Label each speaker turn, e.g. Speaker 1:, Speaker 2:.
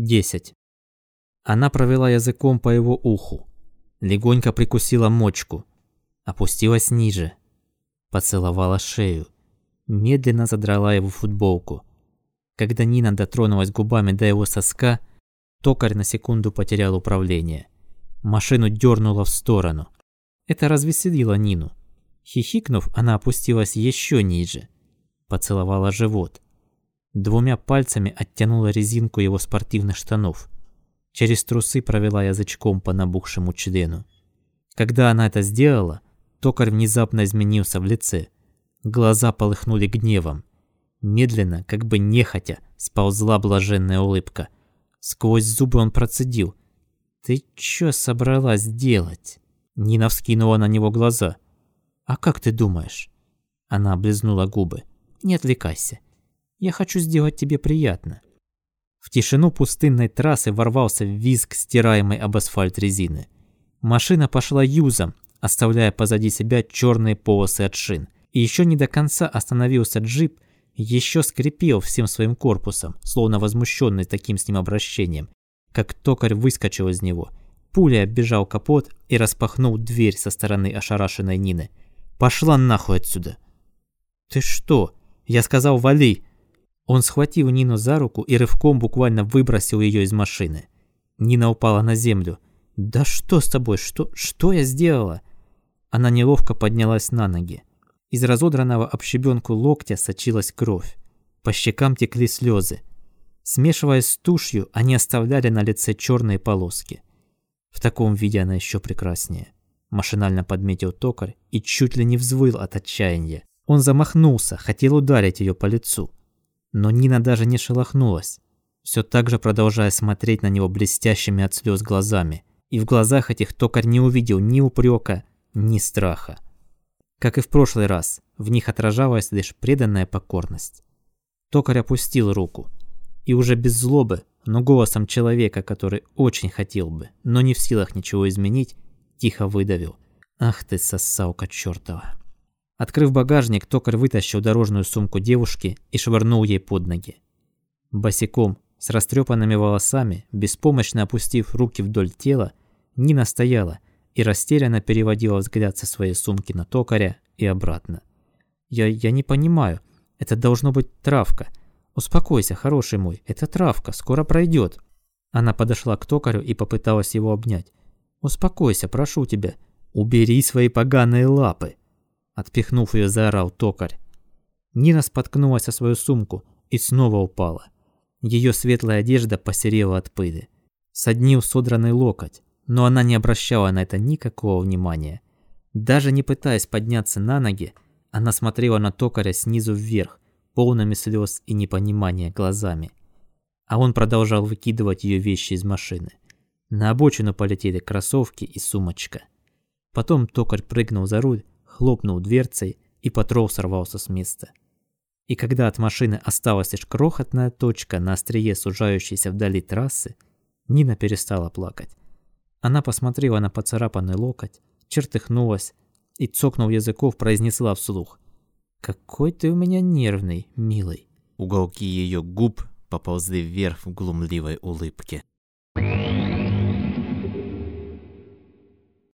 Speaker 1: 10. Она провела языком по его уху, легонько прикусила мочку, опустилась ниже, поцеловала шею, медленно задрала его футболку. Когда Нина дотронулась губами до его соска, токарь на секунду потерял управление. Машину дернуло в сторону. Это развеселило Нину. Хихикнув, она опустилась еще ниже, поцеловала живот. Двумя пальцами оттянула резинку его спортивных штанов. Через трусы провела язычком по набухшему члену. Когда она это сделала, токарь внезапно изменился в лице. Глаза полыхнули гневом. Медленно, как бы нехотя, сползла блаженная улыбка. Сквозь зубы он процедил. «Ты чё собралась делать?» Нина вскинула на него глаза. «А как ты думаешь?» Она облизнула губы. «Не отвлекайся. Я хочу сделать тебе приятно». В тишину пустынной трассы ворвался визг стираемой об асфальт резины. Машина пошла юзом, оставляя позади себя черные полосы от шин. И еще не до конца остановился джип, еще скрипел всем своим корпусом, словно возмущенный таким с ним обращением, как токарь выскочил из него. Пуля оббежал капот и распахнул дверь со стороны ошарашенной Нины. «Пошла нахуй отсюда!» «Ты что? Я сказал, вали!» Он схватил Нину за руку и рывком буквально выбросил ее из машины. Нина упала на землю. «Да что с тобой? Что, что я сделала?» Она неловко поднялась на ноги. Из разодранного об щебенку локтя сочилась кровь. По щекам текли слезы. Смешиваясь с тушью, они оставляли на лице черные полоски. В таком виде она еще прекраснее. Машинально подметил токарь и чуть ли не взвыл от отчаяния. Он замахнулся, хотел ударить ее по лицу. Но Нина даже не шелохнулась, все так же продолжая смотреть на него блестящими от слез глазами. И в глазах этих токарь не увидел ни упрека, ни страха. Как и в прошлый раз, в них отражалась лишь преданная покорность. Токарь опустил руку. И уже без злобы, но голосом человека, который очень хотел бы, но не в силах ничего изменить, тихо выдавил. «Ах ты, сосалка чертова!» Открыв багажник, токарь вытащил дорожную сумку девушки и швырнул ей под ноги. Босиком, с растрепанными волосами, беспомощно опустив руки вдоль тела, Нина стояла и растерянно переводила взгляд со своей сумки на токаря и обратно. «Я, я не понимаю. Это должно быть травка. Успокойся, хороший мой, это травка, скоро пройдет. Она подошла к токарю и попыталась его обнять. «Успокойся, прошу тебя. Убери свои поганые лапы!» Отпихнув ее, заорал токарь. Нина споткнулась о свою сумку и снова упала. Ее светлая одежда посерела от пыли. Соднил содранный локоть, но она не обращала на это никакого внимания. Даже не пытаясь подняться на ноги, она смотрела на токаря снизу вверх, полными слез и непонимания глазами. А он продолжал выкидывать ее вещи из машины. На обочину полетели кроссовки и сумочка. Потом токарь прыгнул за руль хлопнул дверцей, и патрол сорвался с места. И когда от машины осталась лишь крохотная точка на острие сужающейся вдали трассы, Нина перестала плакать. Она посмотрела на поцарапанный локоть, чертыхнулась и, цокнув языков, произнесла вслух. «Какой ты у меня нервный, милый».
Speaker 2: Уголки ее губ поползли вверх в глумливой улыбке.